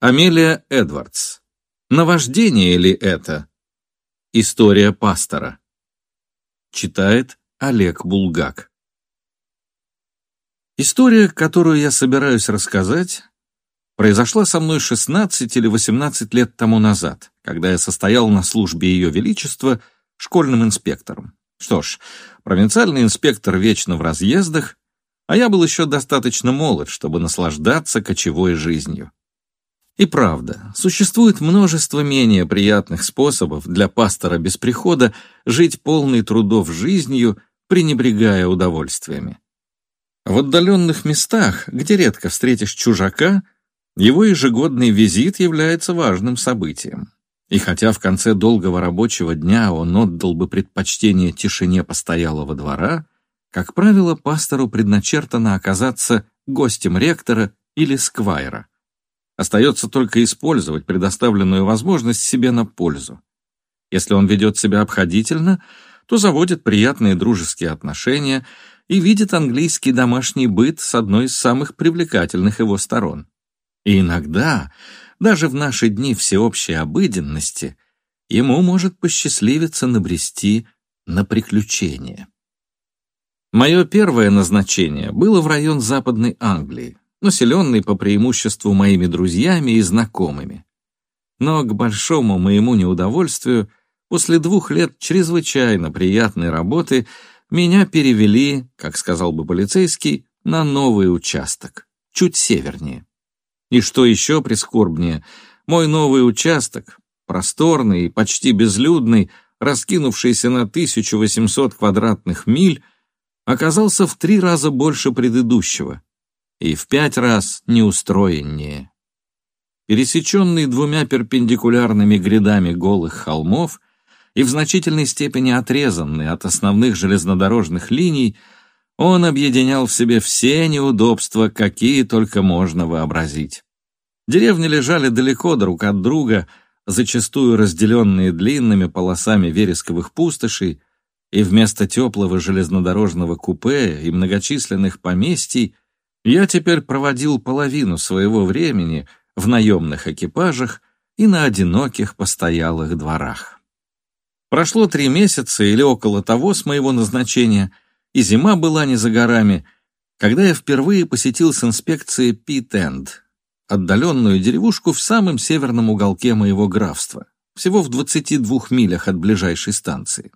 Амелия Эдвардс. Наваждение ли это? История пастора. Читает Олег Булгак. История, которую я собираюсь рассказать, произошла со мной 16 или 18 лет тому назад, когда я состоял на службе Ее Величества школьным инспектором. Что ж, провинциальный инспектор вечно в разъездах, а я был еще достаточно молод, чтобы наслаждаться кочевой жизнью. И правда, существует множество менее приятных способов для пастора без прихода жить полной трудов жизнью, пренебрегая удовольствиями. В отдаленных местах, где редко встретишь чужака, его ежегодный визит является важным событием. И хотя в конце долгого рабочего дня он отдал бы предпочтение тишине постоялого двора, как правило, пастору предначертано оказаться гостем ректора или сквайра. Остается только использовать предоставленную возможность себе на пользу. Если он ведет себя обходительно, то заводит приятные дружеские отношения и видит английский домашний быт с одной из самых привлекательных его сторон. И иногда, даже в наши дни всеобщей обыденности, ему может посчастливиться набрести на приключения. Мое первое назначение было в район Западной Англии, населенный по преимуществу моими друзьями и знакомыми. Но, к большому моему неудовольствию, после двух лет чрезвычайно приятной работы меня перевели, как сказал бы полицейский, на новый участок, чуть севернее. И что еще прискорбнее, мой новый участок, просторный и почти безлюдный, раскинувшийся на 1800 квадратных миль, оказался в три раза больше предыдущего — и в пять раз неустроеннее. Пересеченный двумя перпендикулярными грядами голых холмов и в значительной степени отрезанный от основных железнодорожных линий, он объединял в себе все неудобства, какие только можно вообразить. Деревни лежали далеко друг от друга, зачастую разделенные длинными полосами вересковых пустошей, и вместо теплого железнодорожного купе и многочисленных поместий я теперь проводил половину своего времени в наемных экипажах и на одиноких постоялых дворах. Прошло три месяца или около того с моего назначения, и зима была не за горами, когда я впервые посетил с инспекцией Питенд, отдаленную деревушку в самом северном уголке моего графства, всего в 22 милях от ближайшей станции.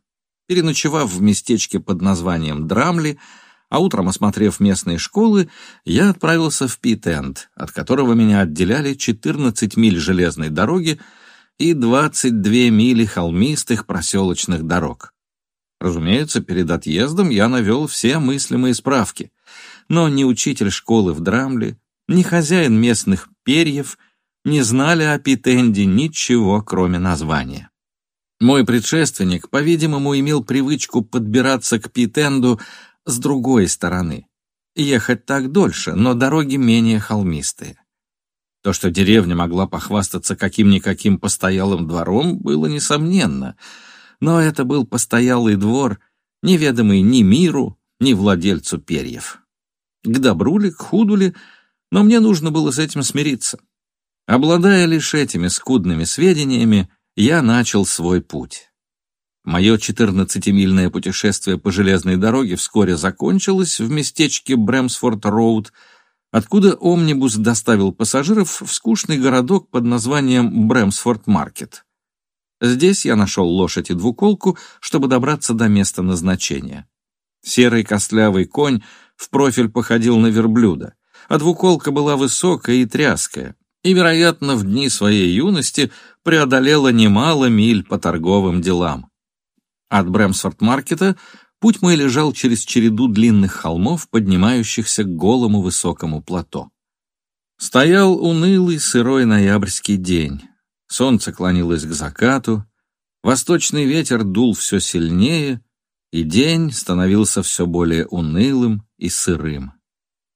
Переночевав в местечке под названием Драмли, а утром, осмотрев местные школы, я отправился в Питенд, от которого меня отделяли 14 миль железной дороги и 22 мили холмистых проселочных дорог. Разумеется, перед отъездом я навел все мыслимые справки, но ни учитель школы в Драмле, ни хозяин местных перьев не знали о Питенде ничего, кроме названия. Мой предшественник, по-видимому, имел привычку подбираться к Питенду с другой стороны. Ехать так дольше, но дороги менее холмистые. То, что деревня могла похвастаться каким-никаким постоялым двором, было несомненно, но это был постоялый двор, неведомый ни миру, ни владельцу перьев. К добру ли, к худу ли, но мне нужно было с этим смириться. Обладая лишь этими скудными сведениями, я начал свой путь. Мое 14-мильное путешествие по железной дороге вскоре закончилось в местечке Брэмсфорд-Роуд, откуда омнибус доставил пассажиров в скучный городок под названием Брэмсфорд-Маркет. Здесь я нашел лошадь и двуколку, чтобы добраться до места назначения. Серый костлявый конь в профиль походил на верблюда, а двуколка была высокая и тряская, и, вероятно, в дни своей юности преодолела немало миль по торговым делам. От Брэмсфорд-маркета путь мой лежал через череду длинных холмов, поднимающихся к голому высокому плато. Стоял унылый сырой ноябрьский день. Солнце клонилось к закату, восточный ветер дул все сильнее, и день становился все более унылым и сырым.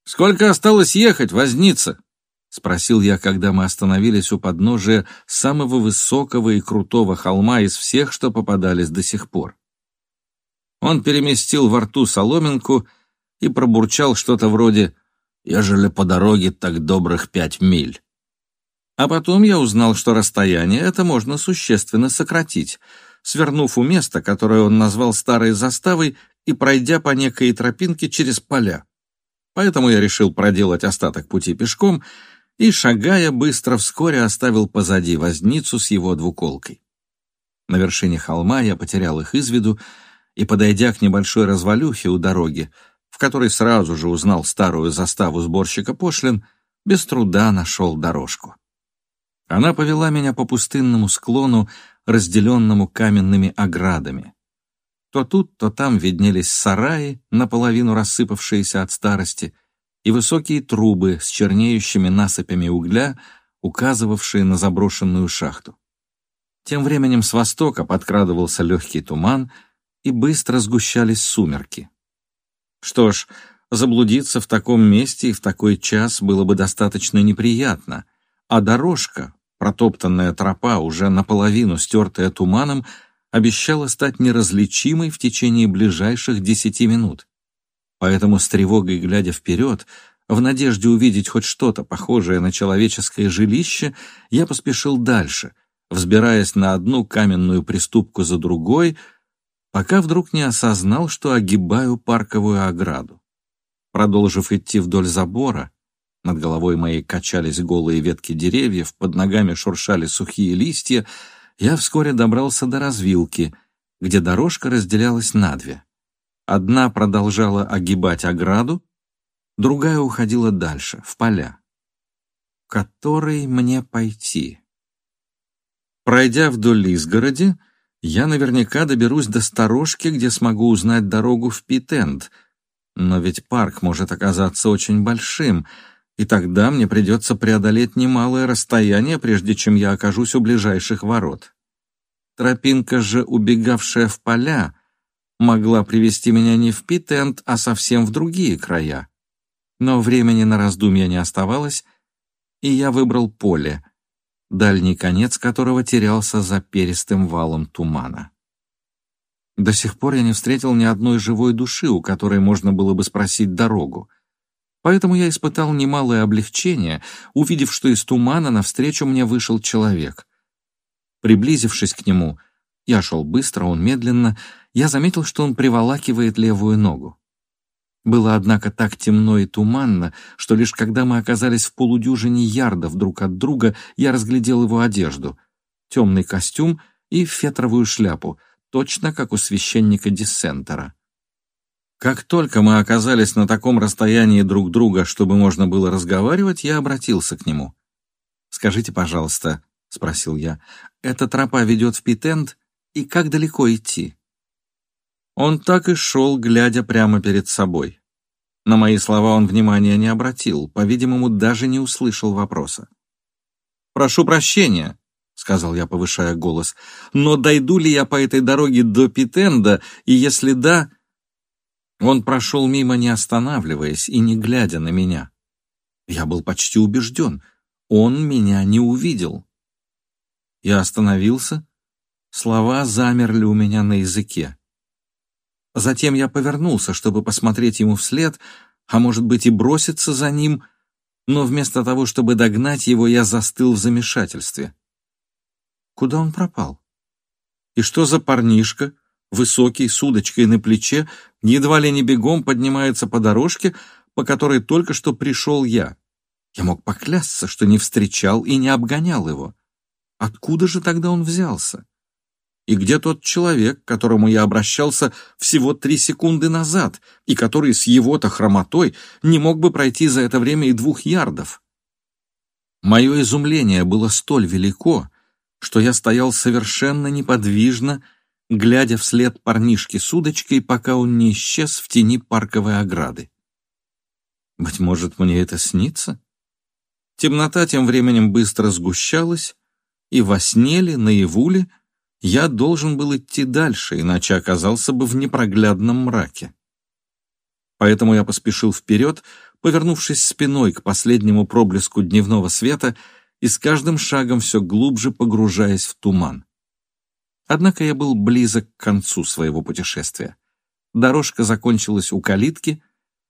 «Сколько осталось ехать, возница?» — спросил я, когда мы остановились у подножия самого высокого и крутого холма из всех, что попадались до сих пор. Он переместил во рту соломинку и пробурчал что-то вроде «Ежели по дороге так добрых пять миль». А потом я узнал, что расстояние это можно существенно сократить, свернув у места, которое он назвал старой заставой, и пройдя по некой тропинке через поля. Поэтому я решил проделать остаток пути пешком и, шагая быстро, вскоре оставил позади возницу с его двуколкой. На вершине холма я потерял их из виду и, подойдя к небольшой развалюхе у дороги, в которой сразу же узнал старую заставу сборщика пошлин, без труда нашел дорожку. Она повела меня по пустынному склону, разделенному каменными оградами. То тут, то там виднелись сараи, наполовину рассыпавшиеся от старости, и высокие трубы с чернеющими насыпями угля, указывавшие на заброшенную шахту. Тем временем с востока подкрадывался легкий туман, и быстро сгущались сумерки. Что ж, заблудиться в таком месте и в такой час было бы достаточно неприятно, а дорожка, протоптанная тропа, уже наполовину стертая туманом, обещала стать неразличимой в течение ближайших десяти минут. Поэтому с тревогой глядя вперед, в надежде увидеть хоть что-то похожее на человеческое жилище, я поспешил дальше, взбираясь на одну каменную приступку за другой, пока вдруг не осознал, что огибаю парковую ограду. Продолжив идти вдоль забора, над головой моей качались голые ветки деревьев, под ногами шуршали сухие листья, я вскоре добрался до развилки, где дорожка разделялась на две. Одна продолжала огибать ограду, другая уходила дальше, в поля. Который мне пойти? Пройдя вдоль изгороди, я наверняка доберусь до сторожки, где смогу узнать дорогу в Питенд. Но ведь парк может оказаться очень большим, и тогда мне придется преодолеть немалое расстояние, прежде чем я окажусь у ближайших ворот. Тропинка же, убегавшая в поля, могла привести меня не в Питенд, а совсем в другие края. Но времени на раздумья не оставалось, и я выбрал поле — дальний конец которого терялся за перистым валом тумана. До сих пор я не встретил ни одной живой души, у которой можно было бы спросить дорогу. Поэтому я испытал немалое облегчение, увидев, что из тумана навстречу мне вышел человек. Приблизившись к нему, я шел быстро, он медленно, я заметил, что он приволакивает левую ногу. Было, однако, так темно и туманно, что лишь когда мы оказались в полудюжине ярдов друг от друга, я разглядел его одежду, темный костюм и фетровую шляпу, точно как у священника Диссентера. Как только мы оказались на таком расстоянии друг друга, чтобы можно было разговаривать, я обратился к нему. «Скажите, пожалуйста», — спросил я, — «эта тропа ведет в Питенд, и как далеко идти?» Он так и шел, глядя прямо перед собой. На мои слова он внимания не обратил, по-видимому, даже не услышал вопроса. «Прошу прощения», — сказал я, повышая голос, «но дойду ли я по этой дороге до Питенда, и если да...» Он прошел мимо, не останавливаясь и не глядя на меня. Я был почти убежден, он меня не увидел. Я остановился, слова замерли у меня на языке. Затем я повернулся, чтобы посмотреть ему вслед, а может быть и броситься за ним, но вместо того, чтобы догнать его, я застыл в замешательстве. Куда он пропал? И что за парнишка, высокий, с удочкой на плече, едва ли не бегом поднимается по дорожке, по которой только что пришел я? Я мог поклясться, что не встречал и не обгонял его. Откуда же тогда он взялся? И где тот человек, к которому я обращался всего три секунды назад, и который с его-то хромотой не мог бы пройти за это время и двух ярдов? Мое изумление было столь велико, что я стоял совершенно неподвижно, глядя вслед парнишке с удочкой, пока он не исчез в тени парковой ограды. Быть может, мне это снится? Темнота тем временем быстро сгущалась, и во сне ли, наяву ли, я должен был идти дальше, иначе оказался бы в непроглядном мраке. Поэтому я поспешил вперед, повернувшись спиной к последнему проблеску дневного света и с каждым шагом все глубже погружаясь в туман. Однако я был близок к концу своего путешествия. Дорожка закончилась у калитки,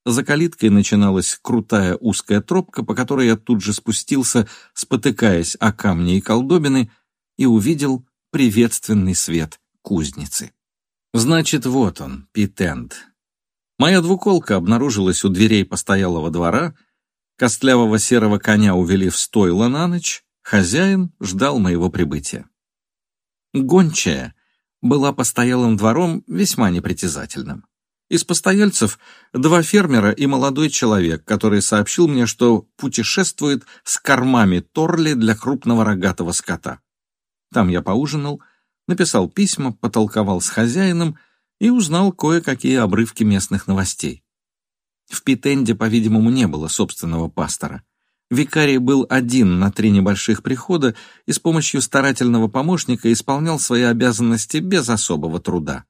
За калиткой начиналась крутая узкая тропка, по которой я тут же спустился, спотыкаясь о камни и колдобины, и увидел приветственный свет кузницы. Значит, вот он, Питенд. Моя двуколка обнаружилась у дверей постоялого двора, костлявого серого коня увели в стойло на ночь, хозяин ждал моего прибытия. Гончая была постоялым двором весьма непритязательным. Из постояльцев два фермера и молодой человек, который сообщил мне, что путешествует с кормами Торли для крупного рогатого скота. Там я поужинал, написал письма, потолковал с хозяином и узнал кое-какие обрывки местных новостей. В Питенде, по-видимому, не было собственного пастора. Викарий был один на три небольших прихода и с помощью старательного помощника исполнял свои обязанности без особого труда.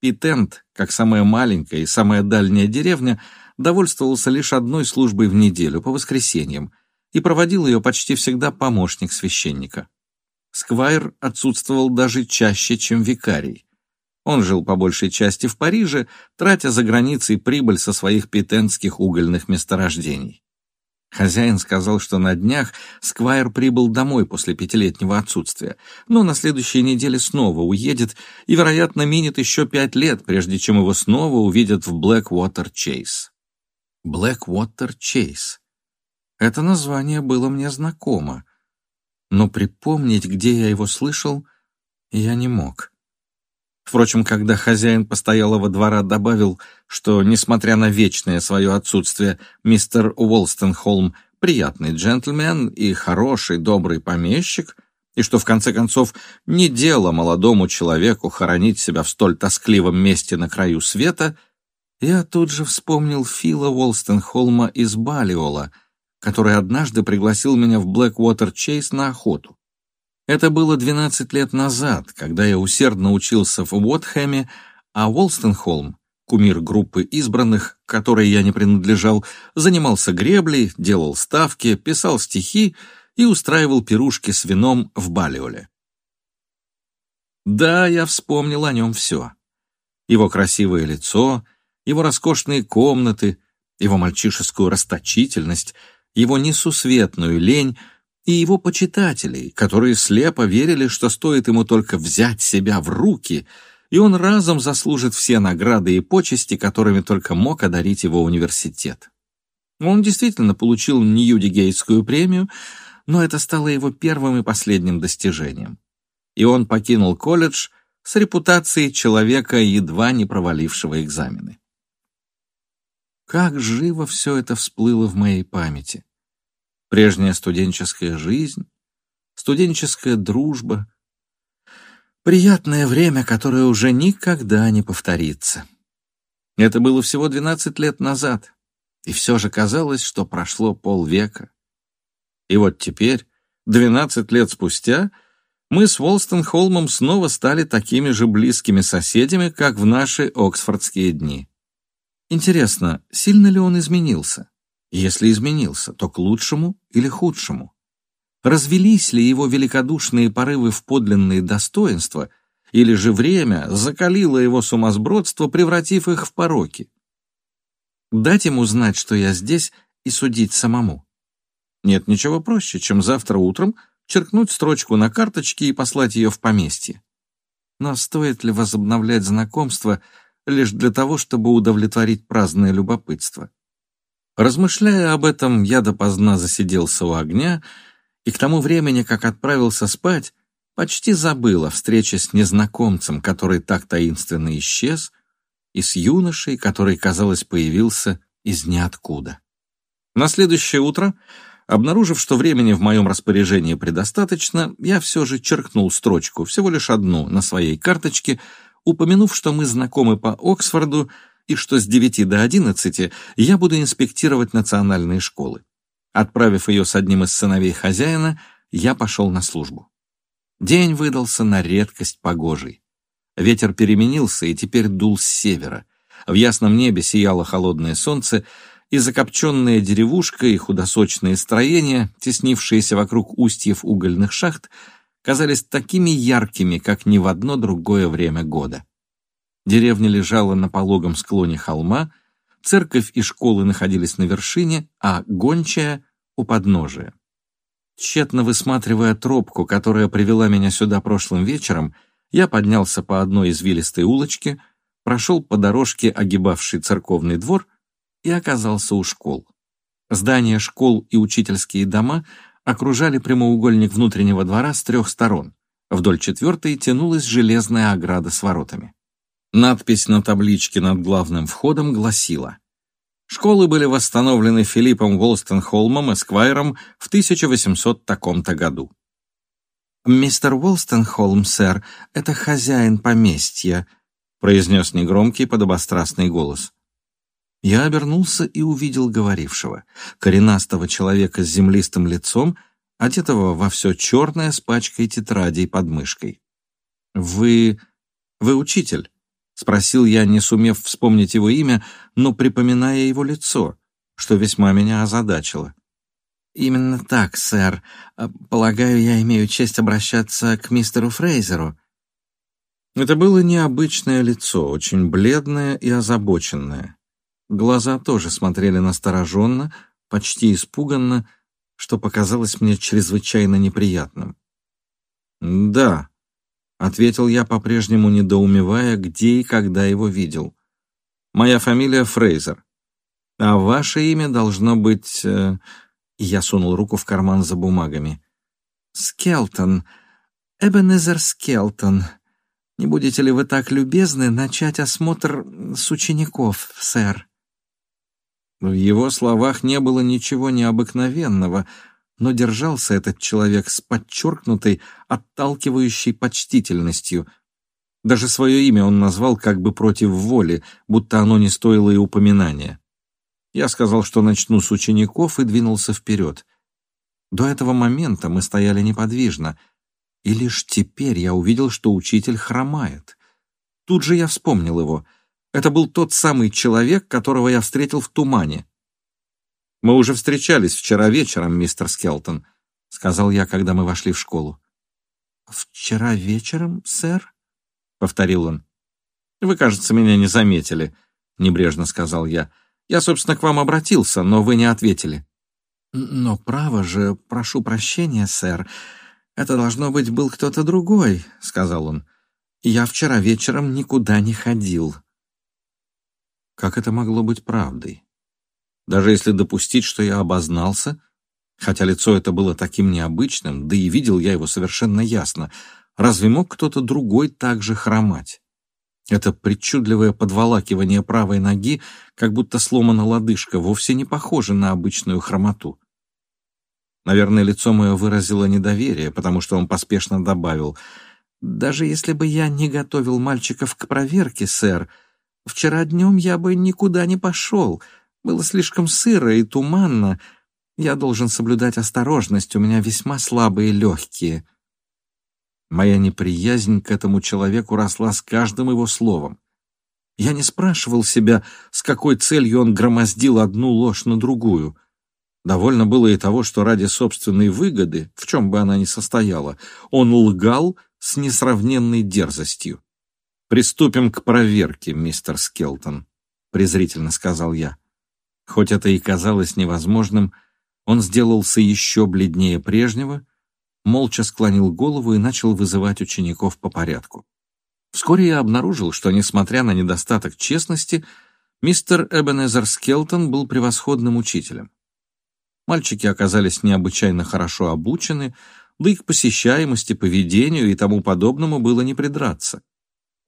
Питенд, как самая маленькая и самая дальняя деревня, довольствовался лишь одной службой в неделю, по воскресеньям, и проводил ее почти всегда помощник священника. Сквайр отсутствовал даже чаще, чем викарий. Он жил по большей части в Париже, тратя за границей прибыль со своих питенских угольных месторождений. Хозяин сказал, что на днях Сквайр прибыл домой после пятилетнего отсутствия, но на следующей неделе снова уедет и, вероятно, минет еще пять лет, прежде чем его снова увидят в Блэквотер Чейз. Блэквотер Чейз. Это название было мне знакомо, но припомнить, где я его слышал, я не мог. Впрочем, когда хозяин постоялого двора добавил, что, несмотря на вечное свое отсутствие, мистер Уолстенхолм приятный джентльмен и хороший, добрый помещик, и что, в конце концов, не дело молодому человеку хоронить себя в столь тоскливом месте на краю света, я тут же вспомнил Фила Уолстенхолма из Балиола, который однажды пригласил меня в Блэквотер Чейз на охоту. Это было 12 лет назад, когда я усердно учился в Уотхэме, а Уолстенхолм, кумир группы избранных, которой я не принадлежал, занимался греблей, делал ставки, писал стихи и устраивал пирушки с вином в Балиоле. Да, я вспомнил о нем все. Его красивое лицо, его роскошные комнаты, его мальчишескую расточительность, его несусветную лень — и его почитателей, которые слепо верили, что стоит ему только взять себя в руки, и он разом заслужит все награды и почести, которыми только мог одарить его университет. Он действительно получил Ньюдигейтскую премию, но это стало его первым и последним достижением. И он покинул колледж с репутацией человека, едва не провалившего экзамены. Как живо все это всплыло в моей памяти прежняя студенческая жизнь, студенческая дружба. Приятное время, которое уже никогда не повторится. Это было всего 12 лет назад, и все же казалось, что прошло полвека. И вот теперь, 12 лет спустя, мы с Волстон-Холмом снова стали такими же близкими соседями, как в наши оксфордские дни. Интересно, сильно ли он изменился? Если изменился, то к лучшему или худшему? Развелись ли его великодушные порывы в подлинные достоинства, или же время закалило его сумасбродство, превратив их в пороки? Дать ему знать, что я здесь, и судить самому. Нет ничего проще, чем завтра утром черкнуть строчку на карточке и послать ее в поместье. Но стоит ли возобновлять знакомство лишь для того, чтобы удовлетворить праздное любопытство? Размышляя об этом, я допоздна засиделся у огня, и к тому времени, как отправился спать, почти забыл о встрече с незнакомцем, который так таинственно исчез, и с юношей, который, казалось, появился из ниоткуда. На следующее утро, обнаружив, что времени в моем распоряжении предостаточно, я все же черкнул строчку, всего лишь одну, на своей карточке, упомянув, что мы знакомы по Оксфорду и что с 9 до 11 я буду инспектировать национальные школы. Отправив ее с одним из сыновей хозяина, я пошел на службу. День выдался на редкость погожий. Ветер переменился и теперь дул с севера. В ясном небе сияло холодное солнце, и закопченная деревушка и худосочные строения, теснившиеся вокруг устьев угольных шахт, казались такими яркими, как ни в одно другое время года. Деревня лежала на пологом склоне холма, церковь и школы находились на вершине, а гончая — у подножия. Тщетно высматривая тропку, которая привела меня сюда прошлым вечером, я поднялся по одной извилистой улочке, прошел по дорожке, огибавшей церковный двор, и оказался у школ. Здания школ и учительские дома окружали прямоугольник внутреннего двора с трех сторон. Вдоль четвертой тянулась железная ограда с воротами. Надпись на табличке над главным входом гласила «Школы были восстановлены Филиппом Волстенхолмом Эсквайром в 1800 таком-то году». «Мистер Волстенхолм, сэр, это хозяин поместья», произнес негромкий подобострастный голос. Я обернулся и увидел говорившего, коренастого человека с землистым лицом, одетого во все черное с пачкой тетрадей под мышкой. «Вы... вы учитель?» — спросил я, не сумев вспомнить его имя, но припоминая его лицо, что весьма меня озадачило. «Именно так, сэр. Полагаю, я имею честь обращаться к мистеру Фрейзеру». Это было необычное лицо, очень бледное и озабоченное. Глаза тоже смотрели настороженно, почти испуганно, что показалось мне чрезвычайно неприятным. «Да», — ответил я, по-прежнему недоумевая, где и когда его видел. «Моя фамилия Фрейзер. А ваше имя должно быть...» э... Я сунул руку в карман за бумагами. «Скелтон. Эбенезер Скелтон. Не будете ли вы так любезны начать осмотр с учеников, сэр?» В его словах не было ничего необыкновенного, но держался этот человек с подчеркнутой, отталкивающей почтительностью. Даже свое имя он назвал как бы против воли, будто оно не стоило и упоминания. Я сказал, что начну с учеников, и двинулся вперед. До этого момента мы стояли неподвижно, и лишь теперь я увидел, что учитель хромает. Тут же я вспомнил его — это был тот самый человек, которого я встретил в тумане. «Мы уже встречались вчера вечером, мистер Скелтон», — сказал я, когда мы вошли в школу. «Вчера вечером, сэр?» — повторил он. «Вы, кажется, меня не заметили», — небрежно сказал я. «Я, собственно, к вам обратился, но вы не ответили». «Но право же, прошу прощения, сэр. Это, должно быть, был кто-то другой», — сказал он. «Я вчера вечером никуда не ходил». Как это могло быть правдой? Даже если допустить, что я обознался, хотя лицо это было таким необычным, да и видел я его совершенно ясно, разве мог кто-то другой так же хромать? Это причудливое подволакивание правой ноги, как будто сломана лодыжка, вовсе не похоже на обычную хромоту. Наверное, лицо мое выразило недоверие, потому что он поспешно добавил, «Даже если бы я не готовил мальчиков к проверке, сэр, Вчера днем я бы никуда не пошел. Было слишком сыро и туманно. Я должен соблюдать осторожность, у меня весьма слабые легкие». Моя неприязнь к этому человеку росла с каждым его словом. Я не спрашивал себя, с какой целью он громоздил одну ложь на другую. Довольно было и того, что ради собственной выгоды, в чем бы она ни состояла, он лгал с несравненной дерзостью. «Приступим к проверке, мистер Скелтон», — презрительно сказал я. Хоть это и казалось невозможным, он сделался еще бледнее прежнего, молча склонил голову и начал вызывать учеников по порядку. Вскоре я обнаружил, что, несмотря на недостаток честности, мистер Эбенезер Скелтон был превосходным учителем. Мальчики оказались необычайно хорошо обучены, да и к посещаемости, поведению и тому подобному было не придраться.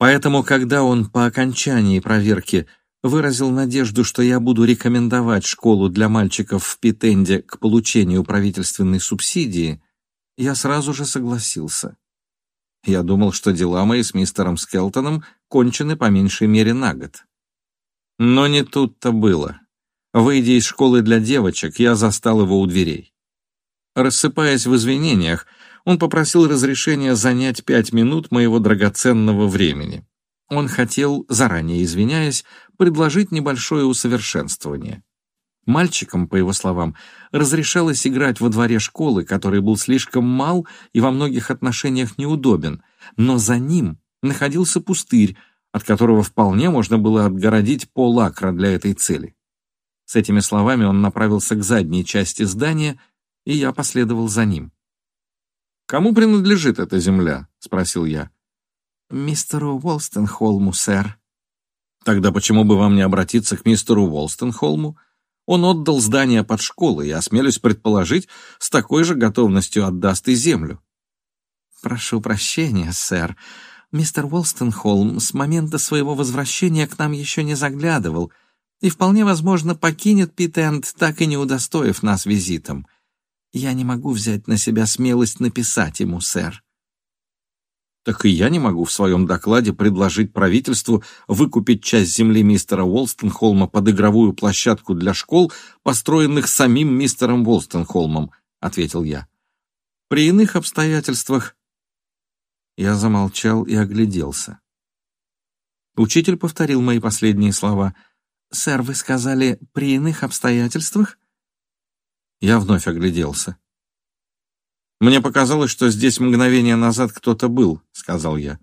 Поэтому, когда он по окончании проверки выразил надежду, что я буду рекомендовать школу для мальчиков в Питенде к получению правительственной субсидии, я сразу же согласился. Я думал, что дела мои с мистером Скелтоном кончены по меньшей мере на год. Но не тут-то было. Выйдя из школы для девочек, я застал его у дверей. Рассыпаясь в извинениях, он попросил разрешения занять пять минут моего драгоценного времени. Он хотел, заранее извиняясь, предложить небольшое усовершенствование. Мальчикам, по его словам, разрешалось играть во дворе школы, который был слишком мал и во многих отношениях неудобен, но за ним находился пустырь, от которого вполне можно было отгородить пол-акра для этой цели. С этими словами он направился к задней части здания, и я последовал за ним. «Кому принадлежит эта земля?» — спросил я. «Мистеру Уолстенхолму, сэр». «Тогда почему бы вам не обратиться к мистеру Уолстенхолму? Он отдал здание под школу, и, осмелюсь предположить, с такой же готовностью отдаст и землю». «Прошу прощения, сэр. Мистер Уолстенхолм с момента своего возвращения к нам еще не заглядывал и, вполне возможно, покинет Питенд, так и не удостоив нас визитом. Я не могу взять на себя смелость написать ему, сэр». Так и я не могу в своем докладе предложить правительству выкупить часть земли мистера Уолстенхолма под игровую площадку для школ, построенных самим мистером Уолстенхолмом, ответил я. При иных обстоятельствах я замолчал и огляделся. Учитель повторил мои последние слова. «Сэр, вы сказали, при иных обстоятельствах?» Я вновь огляделся. «Мне показалось, что здесь мгновение назад кто-то был», — сказал я.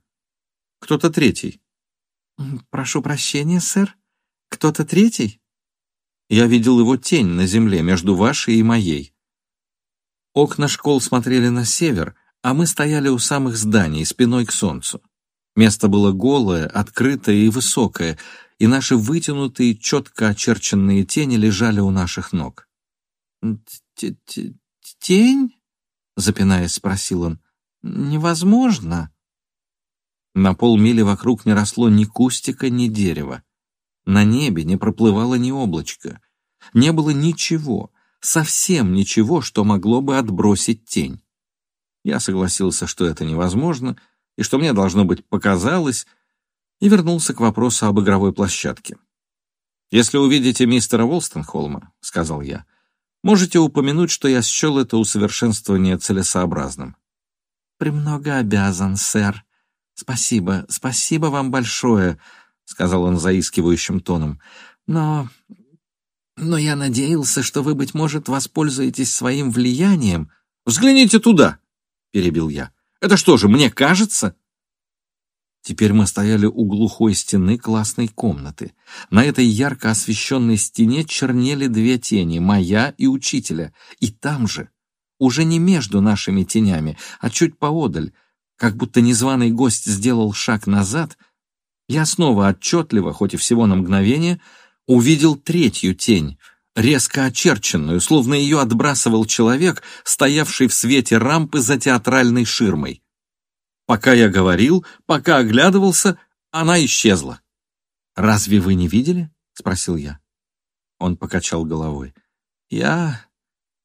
«Кто-то третий». «Прошу прощения, сэр. Кто-то третий?» Я видел его тень на земле между вашей и моей. Окна школ смотрели на север, а мы стояли у самых зданий, спиной к солнцу. Место было голое, открытое и высокое, и наши вытянутые, четко очерченные тени лежали у наших ног. «Тень?» — запинаясь, спросил он. «Невозможно». На полмили вокруг не росло ни кустика, ни дерева. На небе не проплывало ни облачко. Не было ничего, совсем ничего, что могло бы отбросить тень. Я согласился, что это невозможно, и что мне, должно быть, показалось, и вернулся к вопросу об игровой площадке. «Если увидите мистера Волстенхолма, — сказал я, — можете упомянуть, что я счел это усовершенствование целесообразным». «Премного обязан, сэр. Спасибо, спасибо вам большое», — сказал он заискивающим тоном. «Но... но я надеялся, что вы, быть может, воспользуетесь своим влиянием». «Взгляните туда!» — перебил я. «Это что же, мне кажется?» Теперь мы стояли у глухой стены классной комнаты. На этой ярко освещенной стене чернели две тени, моя и учителя. И там же, уже не между нашими тенями, а чуть поодаль, как будто незваный гость сделал шаг назад, я снова отчетливо, хоть и всего на мгновение, увидел третью тень, резко очерченную, словно ее отбрасывал человек, стоявший в свете рампы за театральной ширмой. Пока я говорил, пока оглядывался, она исчезла. «Разве вы не видели?» — спросил я. Он покачал головой. «Я...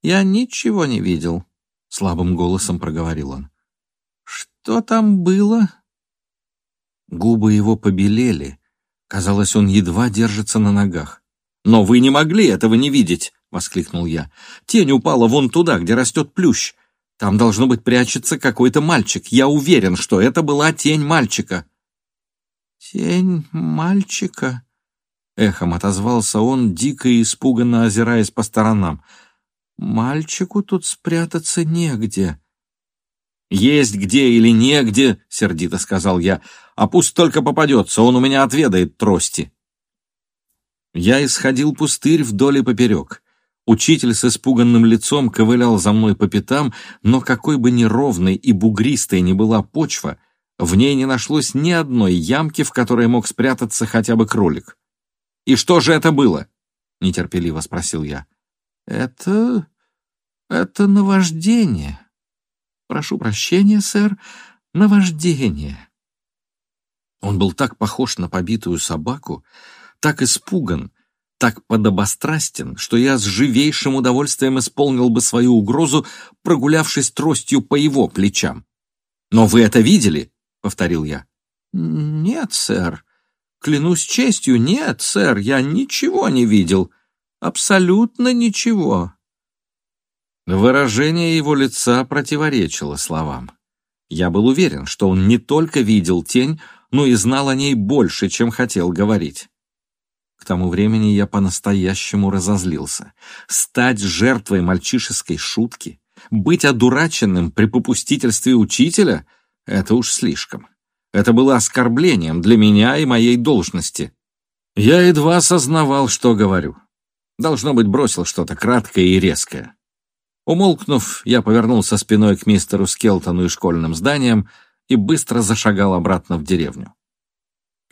я ничего не видел», — слабым голосом проговорил он. «Что там было?» Губы его побелели. Казалось, он едва держится на ногах. «Но вы не могли этого не видеть!» — воскликнул я. «Тень упала вон туда, где растет плющ. Там, должно быть, прячется какой-то мальчик. Я уверен, что это была тень мальчика». «Тень мальчика?» — эхом отозвался он, дико и испуганно озираясь по сторонам. «Мальчику тут спрятаться негде». «Есть где или негде», — сердито сказал я, — «а пусть только попадется, он у меня отведает трости». Я исходил пустырь вдоль и поперек. Учитель с испуганным лицом ковылял за мной по пятам, но какой бы ни ровной и бугристой ни была почва, в ней не нашлось ни одной ямки, в которой мог спрятаться хотя бы кролик. «И что же это было?» — нетерпеливо спросил я. «Это... это наваждение. Прошу прощения, сэр, наваждение». Он был так похож на побитую собаку, так испуган, так подобострастен, что я с живейшим удовольствием исполнил бы свою угрозу, прогулявшись тростью по его плечам. «Но вы это видели?» — повторил я. «Нет, сэр. Клянусь честью, нет, сэр, я ничего не видел. Абсолютно ничего». Выражение его лица противоречило словам. Я был уверен, что он не только видел тень, но и знал о ней больше, чем хотел говорить. К тому времени я по-настоящему разозлился. Стать жертвой мальчишеской шутки, быть одураченным при попустительстве учителя — это уж слишком. Это было оскорблением для меня и моей должности. Я едва осознавал, что говорю. Должно быть, бросил что-то краткое и резкое. Умолкнув, я повернулся спиной к мистеру Скелтону и школьным зданиям и быстро зашагал обратно в деревню.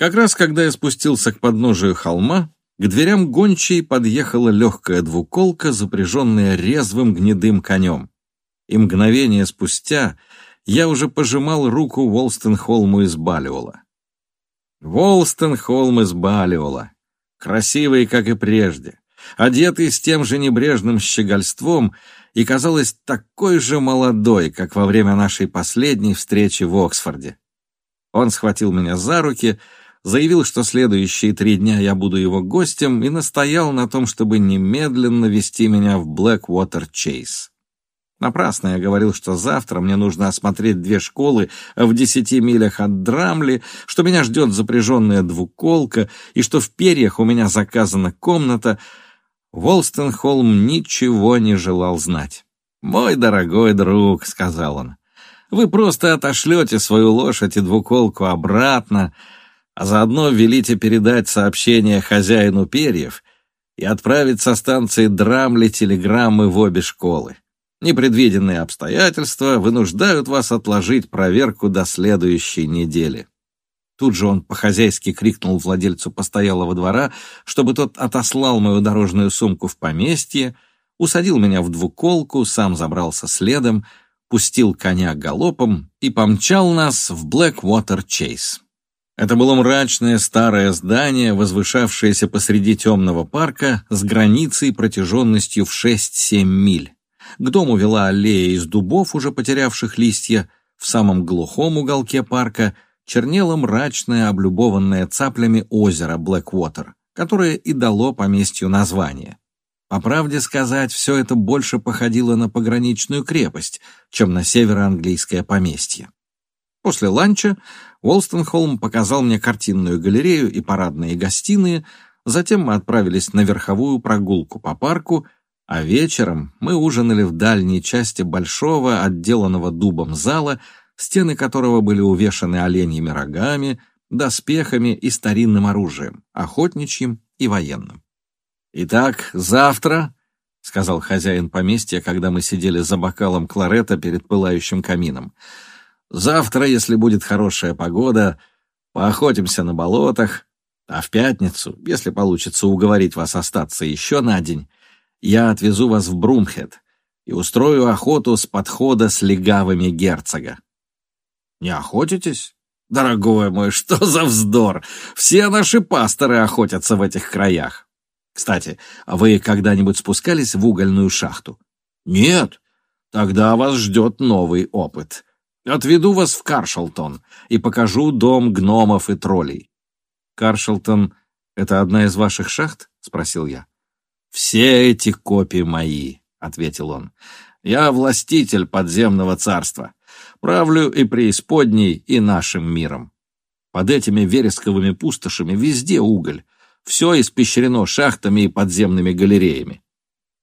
Как раз когда я спустился к подножию холма, к дверям гончей подъехала легкая двуколка, запряженная резвым гнедым конем. И мгновение спустя я уже пожимал руку Волстенхолму из Балиола. Волстенхолм из Балиола, красивый, как и прежде, одетый с тем же небрежным щегольством и, казалось, такой же молодой, как во время нашей последней встречи в Оксфорде. Он схватил меня за руки, заявил, что следующие три дня я буду его гостем, и настоял на том, чтобы немедленно вести меня в Блэквотер Чейз. Напрасно я говорил, что завтра мне нужно осмотреть две школы в десяти милях от Драмли, что меня ждет запряженная двуколка и что в перьях у меня заказана комната. Волстенхолм ничего не желал знать. «Мой дорогой друг», — сказал он, — «вы просто отошлете свою лошадь и двуколку обратно, а заодно велите передать сообщение хозяину перьев и отправить со станции Драмли телеграммы в обе школы. Непредвиденные обстоятельства вынуждают вас отложить проверку до следующей недели. Тут же он по-хозяйски крикнул владельцу постоялого двора, чтобы тот отослал мою дорожную сумку в поместье, усадил меня в двуколку, сам забрался следом, пустил коня галопом и помчал нас в Блэквотер Чейз. Это было мрачное старое здание, возвышавшееся посреди темного парка с границей протяженностью в 6-7 миль. К дому вела аллея из дубов, уже потерявших листья. В самом глухом уголке парка чернело мрачное, облюбованное цаплями озеро Блэквотер, которое и дало поместью название. По правде сказать, все это больше походило на пограничную крепость, чем на североанглийское поместье. После ланча Уолстенхолм показал мне картинную галерею и парадные гостиные, затем мы отправились на верховую прогулку по парку, а вечером мы ужинали в дальней части большого, отделанного дубом зала, стены которого были увешаны оленьими рогами, доспехами и старинным оружием, охотничьим и военным. «Итак, завтра», — сказал хозяин поместья, когда мы сидели за бокалом кларета перед пылающим камином, — Завтра, если будет хорошая погода, поохотимся на болотах, а в пятницу, если получится уговорить вас остаться еще на день, я отвезу вас в Брумхед и устрою охоту с подхода с легавыми герцога. Не охотитесь? Дорогой мой, что за вздор! Все наши пасторы охотятся в этих краях. Кстати, а вы когда-нибудь спускались в угольную шахту? Нет. Тогда вас ждет новый опыт. Отведу вас в Каршалтон и покажу дом гномов и троллей. Каршалтон — это одна из ваших шахт? — спросил я. Все эти копии мои, — ответил он. Я властитель подземного царства. Правлю и преисподней, и нашим миром. Под этими вересковыми пустошами везде уголь. Все испещрено шахтами и подземными галереями.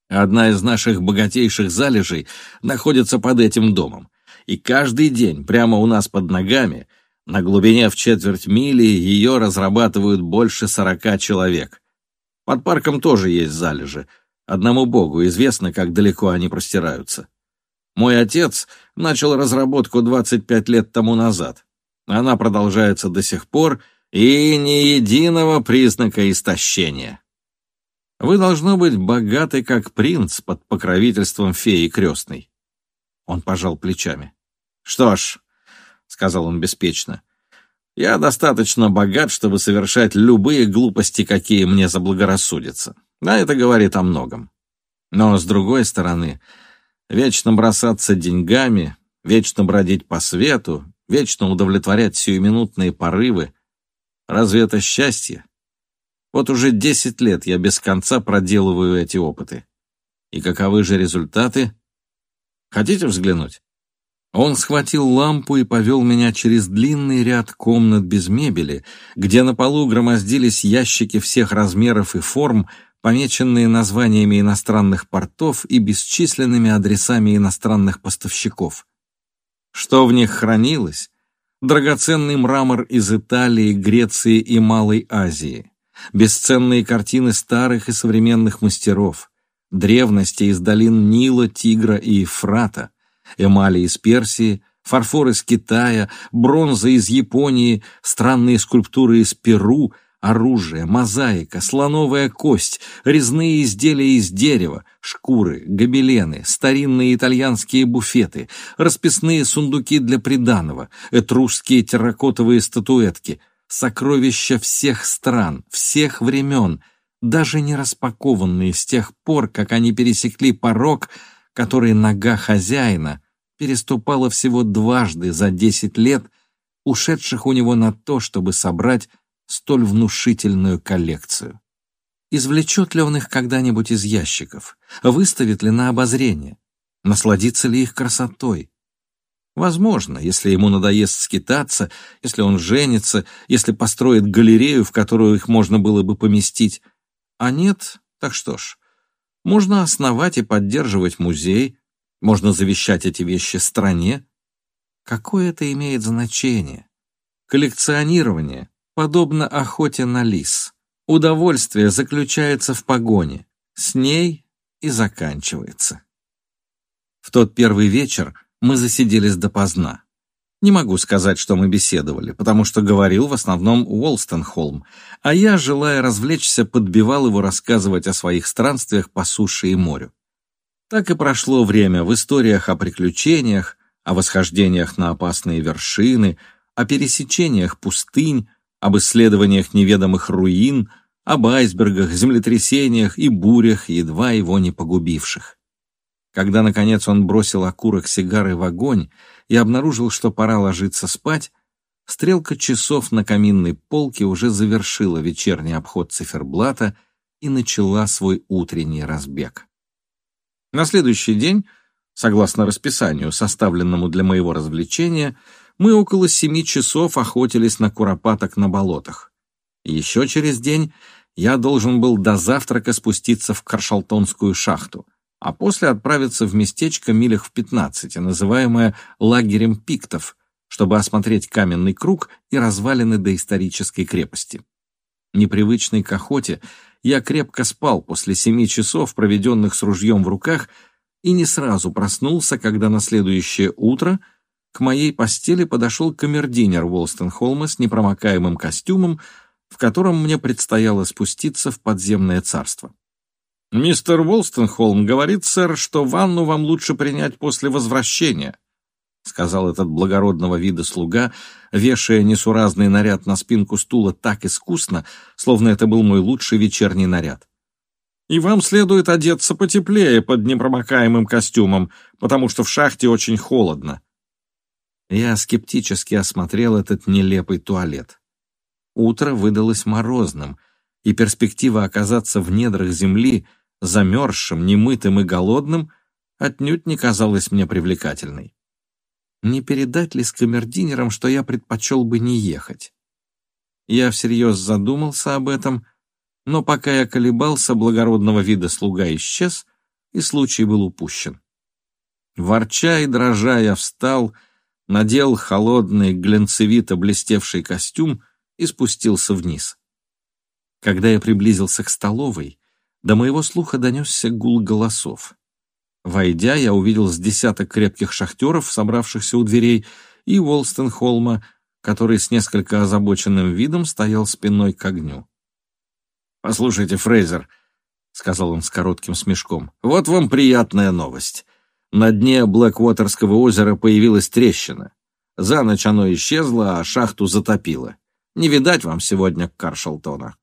Одна из наших богатейших залежей находится под этим домом и каждый день прямо у нас под ногами, на глубине в четверть мили, ее разрабатывают больше сорока человек. Под парком тоже есть залежи. Одному богу известно, как далеко они простираются. Мой отец начал разработку 25 лет тому назад. Она продолжается до сих пор, и ни единого признака истощения. Вы должно быть богаты, как принц под покровительством феи крестной. Он пожал плечами. «Что ж», — сказал он беспечно, — «я достаточно богат, чтобы совершать любые глупости, какие мне заблагорассудятся. А это говорит о многом. Но, с другой стороны, вечно бросаться деньгами, вечно бродить по свету, вечно удовлетворять сиюминутные порывы — разве это счастье? Вот уже десять лет я без конца проделываю эти опыты. И каковы же результаты? Хотите взглянуть? Он схватил лампу и повел меня через длинный ряд комнат без мебели, где на полу громоздились ящики всех размеров и форм, помеченные названиями иностранных портов и бесчисленными адресами иностранных поставщиков. Что в них хранилось, драгоценный мрамор из Италии, Греции и Малой Азии, бесценные картины старых и современных мастеров, древности из долин Нила, Тигра и Ефрата, эмали из Персии, фарфор из Китая, бронза из Японии, странные скульптуры из Перу, оружие, мозаика, слоновая кость, резные изделия из дерева, шкуры, гобелены, старинные итальянские буфеты, расписные сундуки для приданого, этрусские терракотовые статуэтки, сокровища всех стран, всех времен, даже не распакованные с тех пор, как они пересекли порог, который нога хозяина переступала всего дважды за десять лет, ушедших у него на то, чтобы собрать столь внушительную коллекцию. Извлечет ли он их когда-нибудь из ящиков? Выставит ли на обозрение? Насладится ли их красотой? Возможно, если ему надоест скитаться, если он женится, если построит галерею, в которую их можно было бы поместить. А нет, так что ж, можно основать и поддерживать музей, можно завещать эти вещи стране. Какое это имеет значение? Коллекционирование подобно охоте на лис. Удовольствие заключается в погоне. С ней и заканчивается. В тот первый вечер мы засиделись допоздна. Не могу сказать, что мы беседовали, потому что говорил в основном Уолстенхолм, а я, желая развлечься, подбивал его рассказывать о своих странствиях по суше и морю. Так и прошло время в историях о приключениях, о восхождениях на опасные вершины, о пересечениях пустынь, об исследованиях неведомых руин, об айсбергах, землетрясениях и бурях, едва его не погубивших. Когда, наконец, он бросил окурок сигары в огонь и обнаружил, что пора ложиться спать, стрелка часов на каминной полке уже завершила вечерний обход циферблата и начала свой утренний разбег. На следующий день, согласно расписанию, составленному для моего развлечения, мы около семи часов охотились на куропаток на болотах. Еще через день я должен был до завтрака спуститься в Каршалтонскую шахту, а после отправиться в местечко милях в пятнадцати, называемое лагерем пиктов, чтобы осмотреть каменный круг и развалины доисторической крепости. Непривычный к охоте, я крепко спал после семи часов, проведенных с ружьем в руках, и не сразу проснулся, когда на следующее утро — к моей постели подошел камердинер Волстенхолма с непромокаемым костюмом, в котором мне предстояло спуститься в подземное царство. «Мистер Волстенхолм говорит, сэр, что ванну вам лучше принять после возвращения», сказал этот благородного вида слуга, вешая несуразный наряд на спинку стула так искусно, словно это был мой лучший вечерний наряд. «И вам следует одеться потеплее под непромокаемым костюмом, потому что в шахте очень холодно. Я скептически осмотрел этот нелепый туалет. Утро выдалось морозным, и перспектива оказаться в недрах земли, замерзшим, немытым и голодным, отнюдь не казалась мне привлекательной. Не передать ли с камердинером, что я предпочел бы не ехать? Я всерьез задумался об этом, но пока я колебался, благородного вида слуга исчез, и случай был упущен. Ворча и дрожа я встал — надел холодный, глянцевито блестевший костюм и спустился вниз. Когда я приблизился к столовой, до моего слуха донесся гул голосов. Войдя, я увидел с десяток крепких шахтеров, собравшихся у дверей, и Уолстенхолма, который с несколько озабоченным видом стоял спиной к огню. «Послушайте, Фрейзер», — сказал он с коротким смешком, — «вот вам приятная новость. На дне Блэквотерского озера появилась трещина. За ночь оно исчезло, а шахту затопило. Не видать вам сегодня Каршалтона.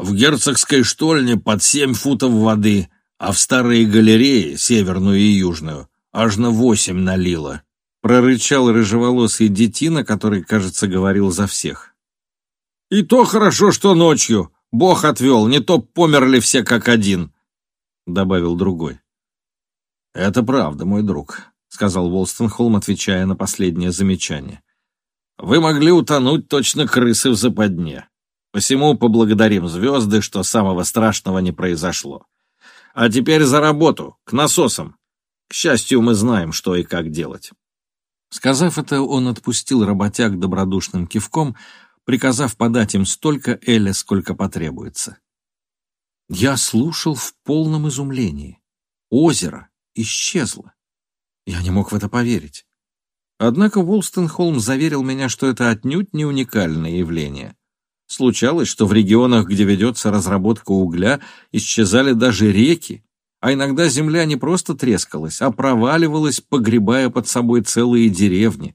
В герцогской штольне под семь футов воды, а в старые галереи, северную и южную, аж на восемь налило. Прорычал рыжеволосый детина, который, кажется, говорил за всех. «И то хорошо, что ночью. Бог отвел, не то померли все как один», — добавил другой. «Это правда, мой друг», — сказал Волстенхолм, отвечая на последнее замечание. «Вы могли утонуть точно крысы в западне. Посему поблагодарим звезды, что самого страшного не произошло. А теперь за работу, к насосам. К счастью, мы знаем, что и как делать». Сказав это, он отпустил работяг добродушным кивком, приказав подать им столько эля, сколько потребуется. Я слушал в полном изумлении. Озеро исчезло. Я не мог в это поверить. Однако Волстенхолм заверил меня, что это отнюдь не уникальное явление. Случалось, что в регионах, где ведется разработка угля, исчезали даже реки, а иногда земля не просто трескалась, а проваливалась, погребая под собой целые деревни.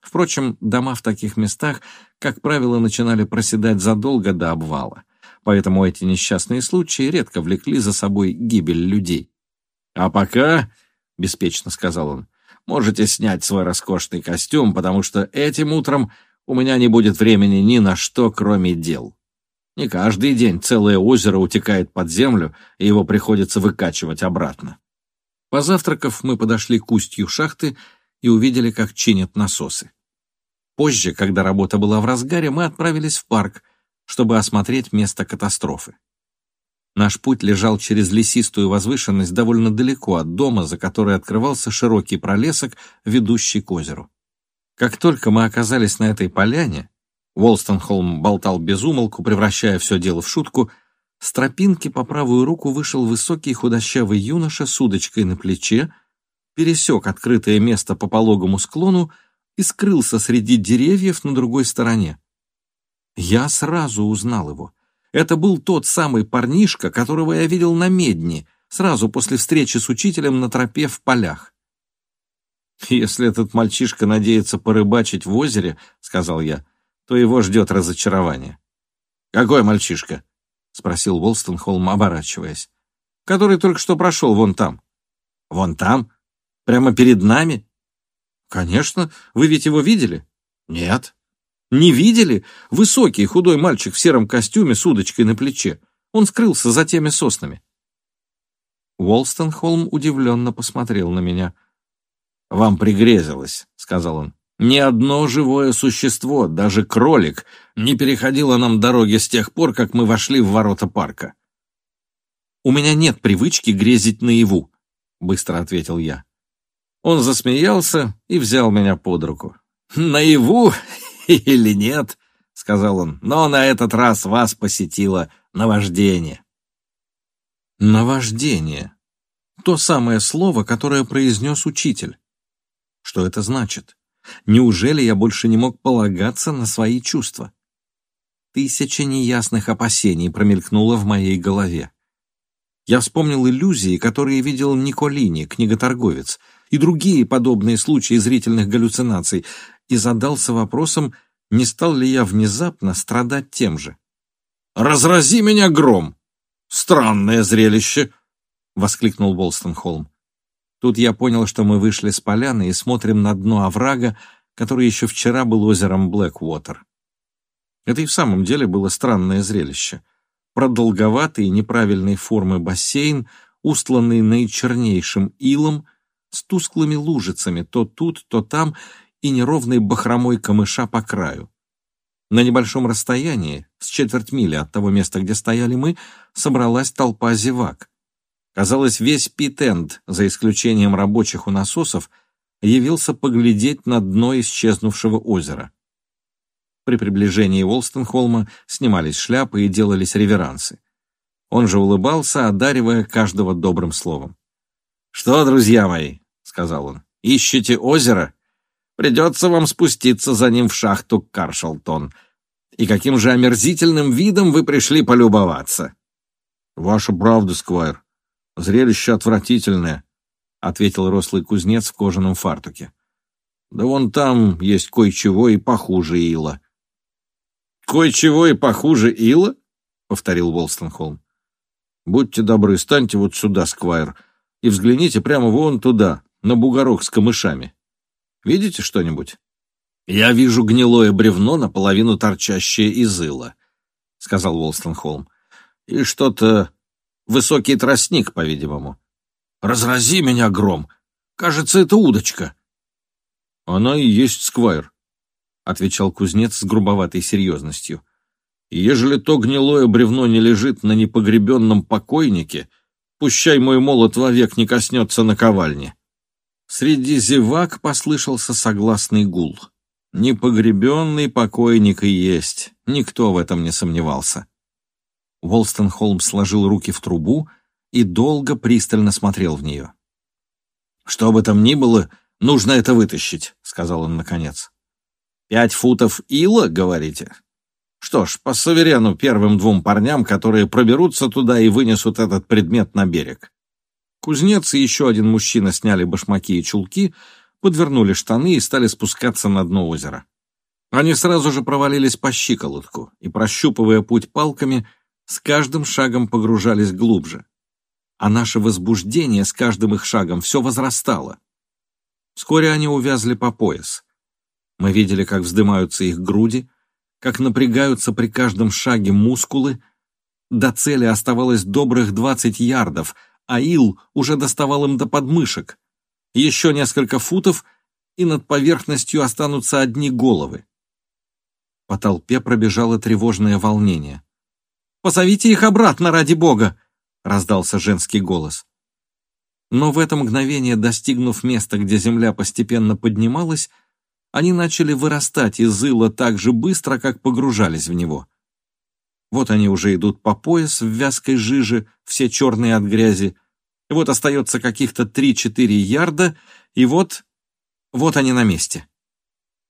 Впрочем, дома в таких местах, как правило, начинали проседать задолго до обвала, поэтому эти несчастные случаи редко влекли за собой гибель людей. «А пока», — беспечно сказал он, — «можете снять свой роскошный костюм, потому что этим утром у меня не будет времени ни на что, кроме дел». Не каждый день целое озеро утекает под землю, и его приходится выкачивать обратно. Позавтракав, мы подошли к устью шахты и увидели, как чинят насосы. Позже, когда работа была в разгаре, мы отправились в парк, чтобы осмотреть место катастрофы. Наш путь лежал через лесистую возвышенность довольно далеко от дома, за которой открывался широкий пролесок, ведущий к озеру. Как только мы оказались на этой поляне, Волстонхолм болтал без умолку, превращая все дело в шутку. С тропинки по правую руку вышел высокий худощавый юноша с удочкой на плече, пересек открытое место по пологому склону и скрылся среди деревьев на другой стороне. Я сразу узнал его. Это был тот самый парнишка, которого я видел на Медне, сразу после встречи с учителем на тропе в полях. «Если этот мальчишка надеется порыбачить в озере, — сказал я, — то его ждет разочарование. «Какой мальчишка?» — спросил Волстенхолм, оборачиваясь. «Который только что прошел вон там». «Вон там? Прямо перед нами?» «Конечно. Вы ведь его видели?» «Нет». «Не видели? Высокий, худой мальчик в сером костюме с удочкой на плече. Он скрылся за теми соснами». Волстенхолм удивленно посмотрел на меня. «Вам пригрезилось», — сказал он. Ни одно живое существо, даже кролик, не переходило нам дороги с тех пор, как мы вошли в ворота парка. «У меня нет привычки грезить наяву», — быстро ответил я. Он засмеялся и взял меня под руку. «Наяву или нет?» — сказал он. «Но на этот раз вас посетило наваждение». «Наваждение» — то самое слово, которое произнес учитель. Что это значит? Неужели я больше не мог полагаться на свои чувства? Тысяча неясных опасений промелькнуло в моей голове. Я вспомнил иллюзии, которые видел Николини, книготорговец, и другие подобные случаи зрительных галлюцинаций, и задался вопросом, не стал ли я внезапно страдать тем же. «Разрази меня гром! Странное зрелище!» — воскликнул Волстенхолм. Тут я понял, что мы вышли с поляны и смотрим на дно оврага, который еще вчера был озером Блэквотер. Это и в самом деле было странное зрелище. Продолговатый неправильной формы бассейн, устланный наичернейшим илом, с тусклыми лужицами то тут, то там и неровной бахромой камыша по краю. На небольшом расстоянии, с четверть мили от того места, где стояли мы, собралась толпа зевак. Казалось, весь Питенд, за исключением рабочих у насосов, явился поглядеть на дно исчезнувшего озера. При приближении Уолстенхолма снимались шляпы и делались реверансы. Он же улыбался, одаривая каждого добрым словом. «Что, друзья мои?» — сказал он. «Ищете озеро? Придется вам спуститься за ним в шахту Каршалтон. И каким же омерзительным видом вы пришли полюбоваться?» «Ваша правда, Сквайр», Зрелище отвратительное, — ответил рослый кузнец в кожаном фартуке. Да вон там есть кое-чего и похуже ила. Кое-чего и похуже ила? — повторил Волстенхолм. Будьте добры, станьте вот сюда, Сквайр, и взгляните прямо вон туда, на бугорок с камышами. Видите что-нибудь? Я вижу гнилое бревно, наполовину торчащее из ила, — сказал Волстенхолм. И что-то Высокий тростник, по-видимому. «Разрази меня, гром! Кажется, это удочка!» «Она и есть сквайр», — отвечал кузнец с грубоватой серьезностью. «Ежели то гнилое бревно не лежит на непогребенном покойнике, пущай мой молот вовек не коснется наковальни». Среди зевак послышался согласный гул. Непогребенный покойник и есть, никто в этом не сомневался. Волстон Холмс сложил руки в трубу и долго пристально смотрел в нее. «Что бы там ни было, нужно это вытащить», — сказал он наконец. «Пять футов ила, говорите? Что ж, по суверену первым двум парням, которые проберутся туда и вынесут этот предмет на берег. Кузнец и еще один мужчина сняли башмаки и чулки, подвернули штаны и стали спускаться на дно озера. Они сразу же провалились по щиколотку и, прощупывая путь палками, с каждым шагом погружались глубже. А наше возбуждение с каждым их шагом все возрастало. Вскоре они увязли по пояс. Мы видели, как вздымаются их груди, как напрягаются при каждом шаге мускулы. До цели оставалось добрых двадцать ярдов — а ил уже доставал им до подмышек. Еще несколько футов, и над поверхностью останутся одни головы. По толпе пробежало тревожное волнение. «Позовите их обратно, ради бога!» — раздался женский голос. Но в это мгновение, достигнув места, где земля постепенно поднималась, они начали вырастать из ила так же быстро, как погружались в него. Вот они уже идут по пояс в вязкой жиже, все черные от грязи. Вот остается каких-то три-четыре ярда, и вот... вот они на месте.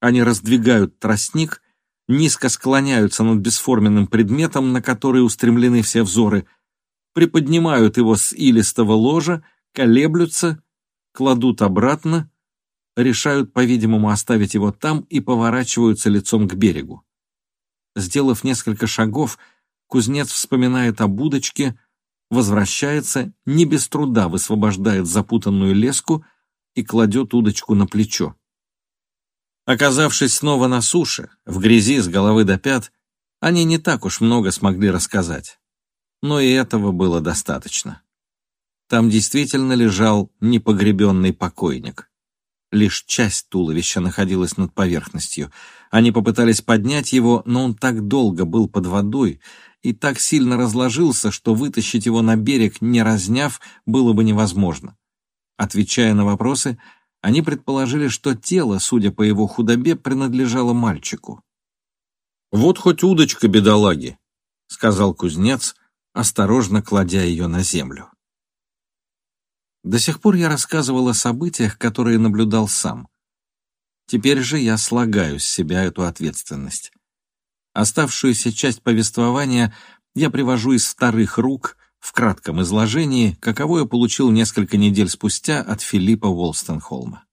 Они раздвигают тростник, низко склоняются над бесформенным предметом, на который устремлены все взоры, приподнимают его с илистого ложа, колеблются, кладут обратно, решают, по-видимому, оставить его там и поворачиваются лицом к берегу. Сделав несколько шагов, кузнец вспоминает об удочке, возвращается, не без труда высвобождает запутанную леску и кладет удочку на плечо. Оказавшись снова на суше, в грязи с головы до пят, они не так уж много смогли рассказать. Но и этого было достаточно. Там действительно лежал непогребенный покойник. Лишь часть туловища находилась над поверхностью. Они попытались поднять его, но он так долго был под водой и так сильно разложился, что вытащить его на берег, не разняв, было бы невозможно. Отвечая на вопросы, они предположили, что тело, судя по его худобе, принадлежало мальчику. «Вот хоть удочка бедолаги», — сказал кузнец, осторожно кладя ее на землю. До сих пор я рассказывал о событиях, которые наблюдал сам. Теперь же я слагаю с себя эту ответственность. Оставшуюся часть повествования я привожу из вторых рук в кратком изложении, каково я получил несколько недель спустя от Филиппа Уолстенхолма.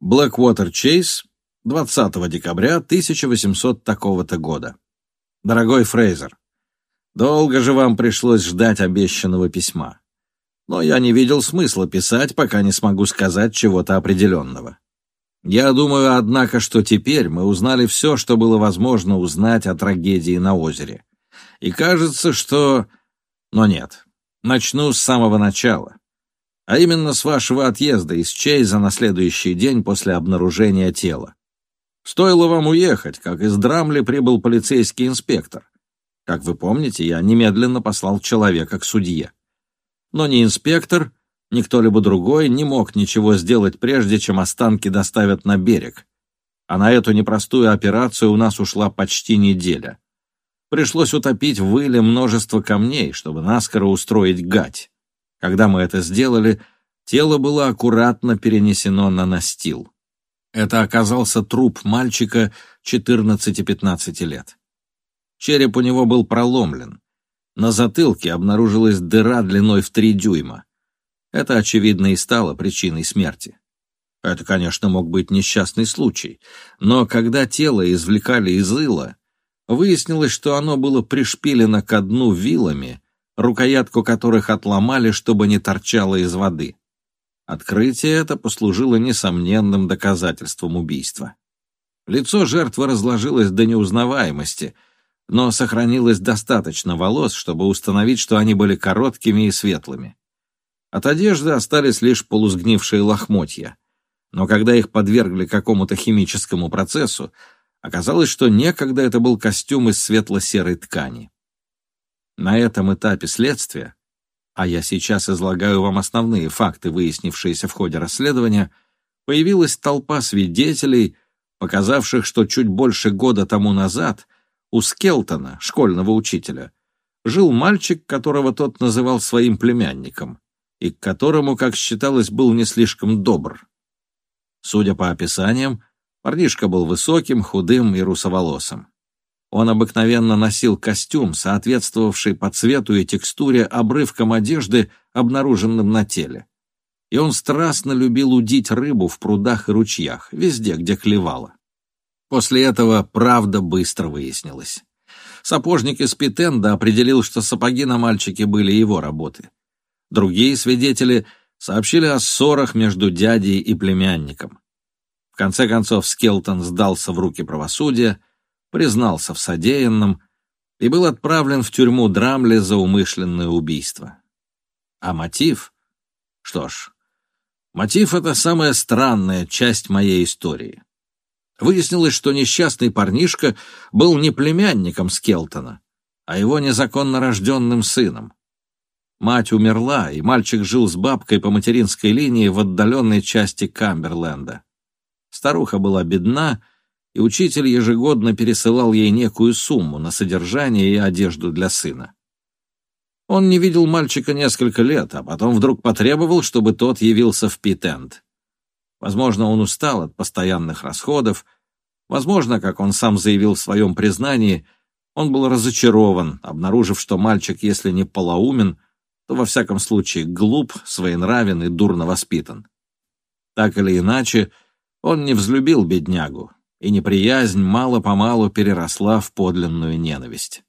Блэквотер Чейз, 20 декабря 1800 такого-то года. Дорогой Фрейзер, долго же вам пришлось ждать обещанного письма но я не видел смысла писать, пока не смогу сказать чего-то определенного. Я думаю, однако, что теперь мы узнали все, что было возможно узнать о трагедии на озере. И кажется, что... Но нет. Начну с самого начала. А именно с вашего отъезда из Чейза на следующий день после обнаружения тела. Стоило вам уехать, как из Драмли прибыл полицейский инспектор. Как вы помните, я немедленно послал человека к судье но ни инспектор, ни кто-либо другой не мог ничего сделать прежде, чем останки доставят на берег. А на эту непростую операцию у нас ушла почти неделя. Пришлось утопить в выле множество камней, чтобы наскоро устроить гать. Когда мы это сделали, тело было аккуратно перенесено на настил. Это оказался труп мальчика 14-15 лет. Череп у него был проломлен. На затылке обнаружилась дыра длиной в три дюйма. Это, очевидно, и стало причиной смерти. Это, конечно, мог быть несчастный случай, но когда тело извлекали из ила, выяснилось, что оно было пришпилено ко дну вилами, рукоятку которых отломали, чтобы не торчало из воды. Открытие это послужило несомненным доказательством убийства. Лицо жертвы разложилось до неузнаваемости — но сохранилось достаточно волос, чтобы установить, что они были короткими и светлыми. От одежды остались лишь полусгнившие лохмотья, но когда их подвергли какому-то химическому процессу, оказалось, что некогда это был костюм из светло-серой ткани. На этом этапе следствия а я сейчас излагаю вам основные факты, выяснившиеся в ходе расследования, появилась толпа свидетелей, показавших, что чуть больше года тому назад у Скелтона, школьного учителя, жил мальчик, которого тот называл своим племянником, и к которому, как считалось, был не слишком добр. Судя по описаниям, парнишка был высоким, худым и русоволосым. Он обыкновенно носил костюм, соответствовавший по цвету и текстуре обрывкам одежды, обнаруженным на теле. И он страстно любил удить рыбу в прудах и ручьях, везде, где клевало. После этого правда быстро выяснилась. Сапожник из Питенда определил, что сапоги на мальчике были его работы. Другие свидетели сообщили о ссорах между дядей и племянником. В конце концов Скелтон сдался в руки правосудия, признался в содеянном и был отправлен в тюрьму Драмли за умышленное убийство. А мотив? Что ж, мотив — это самая странная часть моей истории. Выяснилось, что несчастный парнишка был не племянником Скелтона, а его незаконно рожденным сыном. Мать умерла, и мальчик жил с бабкой по материнской линии в отдаленной части Камберленда. Старуха была бедна, и учитель ежегодно пересылал ей некую сумму на содержание и одежду для сына. Он не видел мальчика несколько лет, а потом вдруг потребовал, чтобы тот явился в Питенд. Возможно, он устал от постоянных расходов, возможно, как он сам заявил в своем признании, он был разочарован, обнаружив, что мальчик, если не полоумен, то во всяком случае глуп, своенравен и дурно воспитан. Так или иначе, он не взлюбил беднягу, и неприязнь мало-помалу переросла в подлинную ненависть.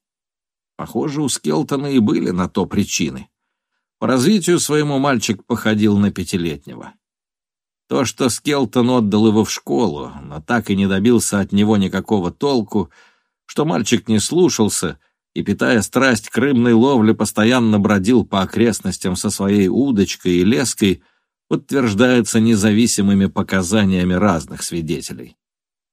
Похоже, у Скелтона и были на то причины. По развитию своему мальчик походил на пятилетнего. То, что Скелтон отдал его в школу, но так и не добился от него никакого толку, что мальчик не слушался и, питая страсть к рыбной ловле, постоянно бродил по окрестностям со своей удочкой и леской, подтверждается независимыми показаниями разных свидетелей.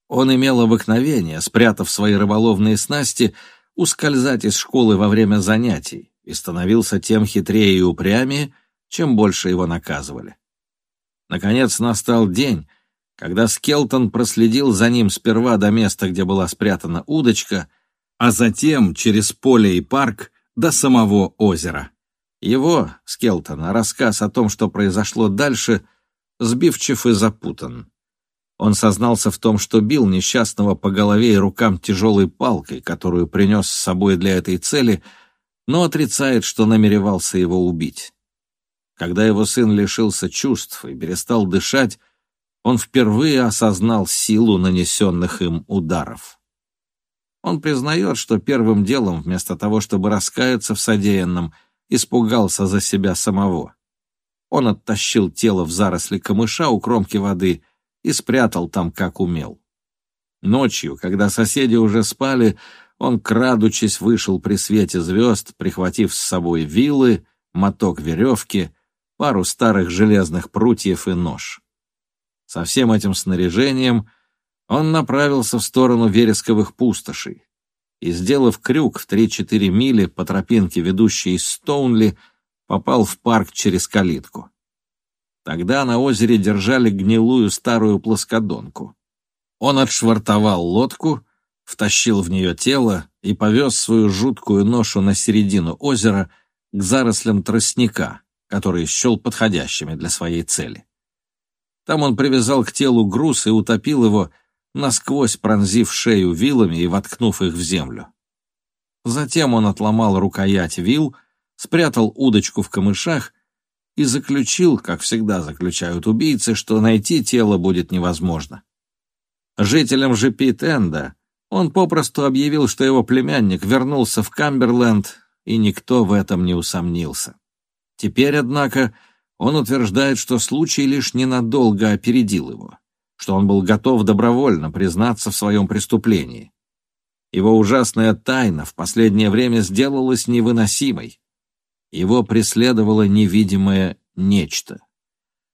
Он имел обыкновение, спрятав свои рыболовные снасти, ускользать из школы во время занятий и становился тем хитрее и упрямее, чем больше его наказывали. Наконец настал день, когда Скелтон проследил за ним сперва до места, где была спрятана удочка, а затем через поле и парк до самого озера. Его, Скелтона, рассказ о том, что произошло дальше, сбивчив и запутан. Он сознался в том, что бил несчастного по голове и рукам тяжелой палкой, которую принес с собой для этой цели, но отрицает, что намеревался его убить. Когда его сын лишился чувств и перестал дышать, он впервые осознал силу нанесенных им ударов. Он признает, что первым делом, вместо того, чтобы раскаяться в содеянном, испугался за себя самого. Он оттащил тело в заросли камыша у кромки воды и спрятал там, как умел. Ночью, когда соседи уже спали, он, крадучись, вышел при свете звезд, прихватив с собой вилы, моток веревки, пару старых железных прутьев и нож. Со всем этим снаряжением он направился в сторону вересковых пустошей и, сделав крюк в 3-4 мили по тропинке, ведущей из Стоунли, попал в парк через калитку. Тогда на озере держали гнилую старую плоскодонку. Он отшвартовал лодку, втащил в нее тело и повез свою жуткую ношу на середину озера к зарослям тростника, которые счел подходящими для своей цели. Там он привязал к телу груз и утопил его, насквозь пронзив шею вилами и воткнув их в землю. Затем он отломал рукоять вил, спрятал удочку в камышах и заключил, как всегда заключают убийцы, что найти тело будет невозможно. Жителям же Питенда он попросту объявил, что его племянник вернулся в Камберленд, и никто в этом не усомнился. Теперь, однако, он утверждает, что случай лишь ненадолго опередил его, что он был готов добровольно признаться в своем преступлении. Его ужасная тайна в последнее время сделалась невыносимой. Его преследовало невидимое нечто.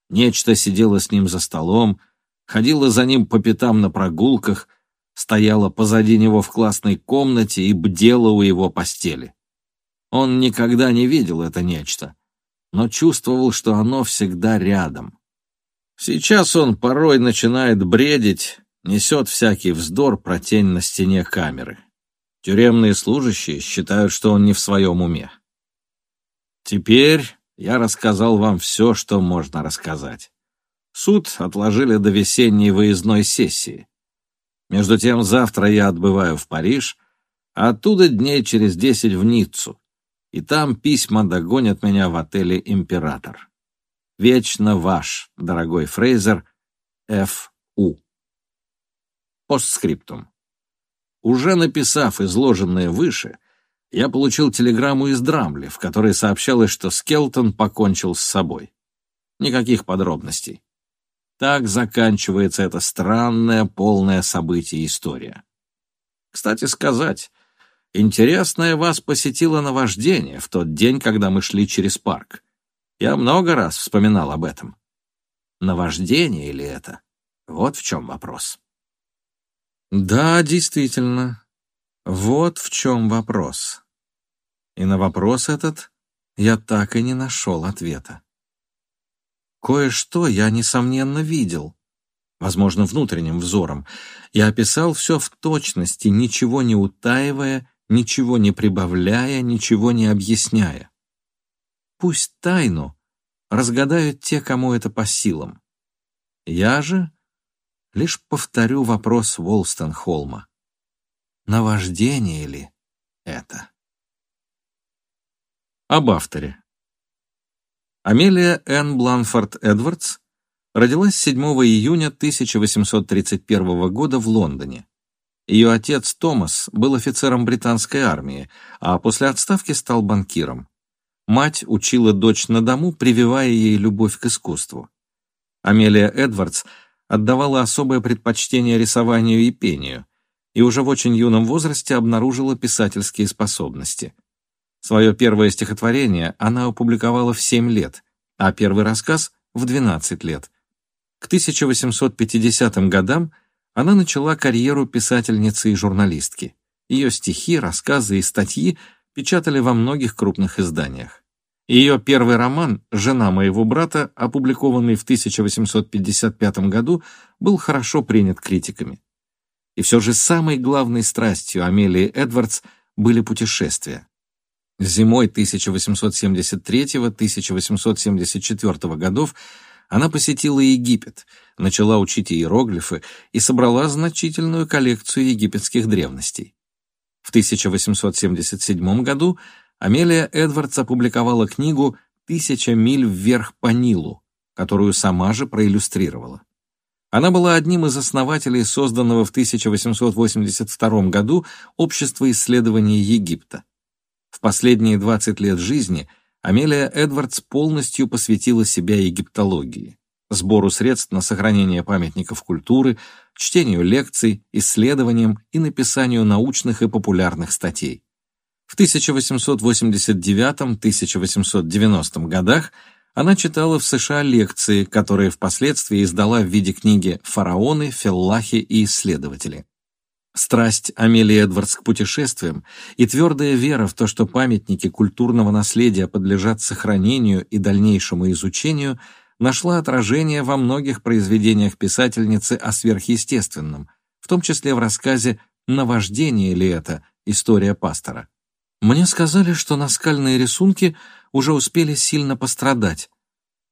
Нечто сидело с ним за столом, ходило за ним по пятам на прогулках, стояло позади него в классной комнате и бдело у его постели. Он никогда не видел это нечто, но чувствовал, что оно всегда рядом. Сейчас он порой начинает бредить, несет всякий вздор про тень на стене камеры. Тюремные служащие считают, что он не в своем уме. Теперь я рассказал вам все, что можно рассказать. Суд отложили до весенней выездной сессии. Между тем, завтра я отбываю в Париж, а оттуда дней через десять в Ниццу, и там письма догонят меня в отеле «Император». Вечно ваш, дорогой Фрейзер, Ф.У. Постскриптум. Уже написав изложенное выше, я получил телеграмму из Драмли, в которой сообщалось, что Скелтон покончил с собой. Никаких подробностей. Так заканчивается эта странная, полная событий история. Кстати сказать, интересное вас посетило наваждение в тот день, когда мы шли через парк. Я много раз вспоминал об этом. Наваждение ли это? Вот в чем вопрос. Да, действительно. Вот в чем вопрос. И на вопрос этот я так и не нашел ответа. Кое-что я, несомненно, видел, возможно, внутренним взором. Я описал все в точности, ничего не утаивая, ничего не прибавляя, ничего не объясняя. Пусть тайну разгадают те, кому это по силам. Я же лишь повторю вопрос Волстенхолма. Наваждение ли это? Об авторе. Амелия Энн Бланфорд Эдвардс родилась 7 июня 1831 года в Лондоне. Ее отец Томас был офицером британской армии, а после отставки стал банкиром. Мать учила дочь на дому, прививая ей любовь к искусству. Амелия Эдвардс отдавала особое предпочтение рисованию и пению, и уже в очень юном возрасте обнаружила писательские способности. Свое первое стихотворение она опубликовала в 7 лет, а первый рассказ — в 12 лет. К 1850 годам она начала карьеру писательницы и журналистки. Ее стихи, рассказы и статьи печатали во многих крупных изданиях. Ее первый роман «Жена моего брата», опубликованный в 1855 году, был хорошо принят критиками. И все же самой главной страстью Амелии Эдвардс были путешествия. Зимой 1873-1874 годов она посетила Египет, начала учить иероглифы и собрала значительную коллекцию египетских древностей. В 1877 году Амелия Эдвардс опубликовала книгу «Тысяча миль вверх по Нилу», которую сама же проиллюстрировала. Она была одним из основателей созданного в 1882 году Общества исследований Египта. В последние 20 лет жизни Амелия Эдвардс полностью посвятила себя египтологии, сбору средств на сохранение памятников культуры, чтению лекций, исследованиям и написанию научных и популярных статей. В 1889-1890 годах она читала в США лекции, которые впоследствии издала в виде книги «Фараоны, феллахи и исследователи». Страсть Амелии Эдвардс к путешествиям и твердая вера в то, что памятники культурного наследия подлежат сохранению и дальнейшему изучению, нашла отражение во многих произведениях писательницы о сверхъестественном, в том числе в рассказе «Наваждение ли это? История пастора». Мне сказали, что наскальные рисунки уже успели сильно пострадать.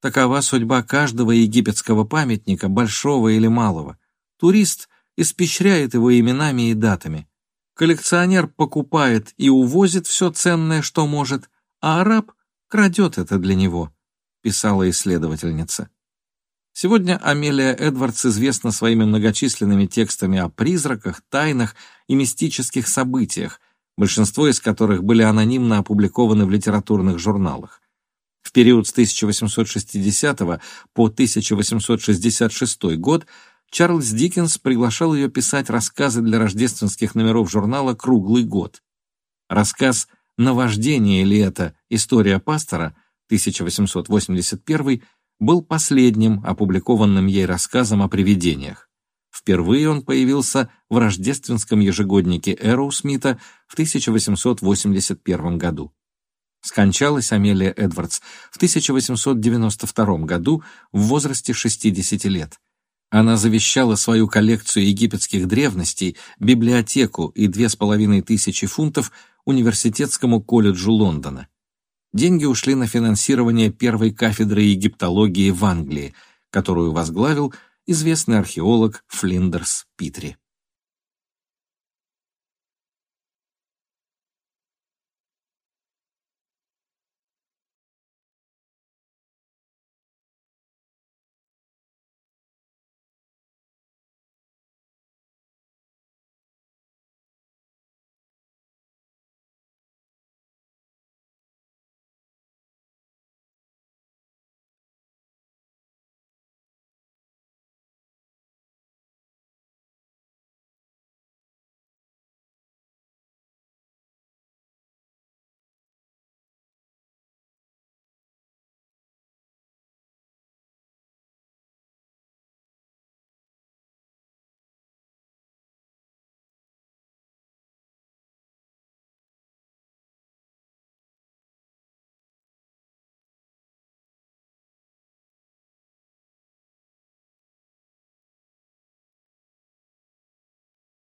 Такова судьба каждого египетского памятника, большого или малого. Турист — испещряет его именами и датами. Коллекционер покупает и увозит все ценное, что может, а араб крадет это для него, писала исследовательница. Сегодня Амелия Эдвардс известна своими многочисленными текстами о призраках, тайнах и мистических событиях, большинство из которых были анонимно опубликованы в литературных журналах. В период с 1860 по 1866 год Чарльз Диккенс приглашал ее писать рассказы для рождественских номеров журнала круглый год. Рассказ «Наваждение ли это? История пастора» 1881 был последним опубликованным ей рассказом о привидениях. Впервые он появился в рождественском ежегоднике Эроу Смита в 1881 году. Скончалась Амелия Эдвардс в 1892 году в возрасте 60 лет. Она завещала свою коллекцию египетских древностей, библиотеку и две с половиной тысячи фунтов Университетскому колледжу Лондона. Деньги ушли на финансирование первой кафедры египтологии в Англии, которую возглавил известный археолог Флиндерс Питри.